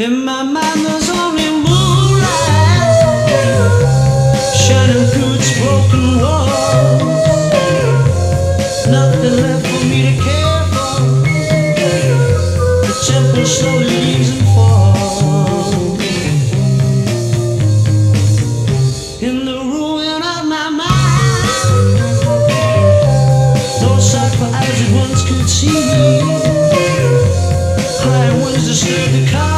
In my mind, there's only moonlight shining through its broken walls. Nothing left for me to care for. The temple slowly leaves and falls. In the ruin of my mind, no sight for eyes that once could see. Crying winds disturb the cobwebs.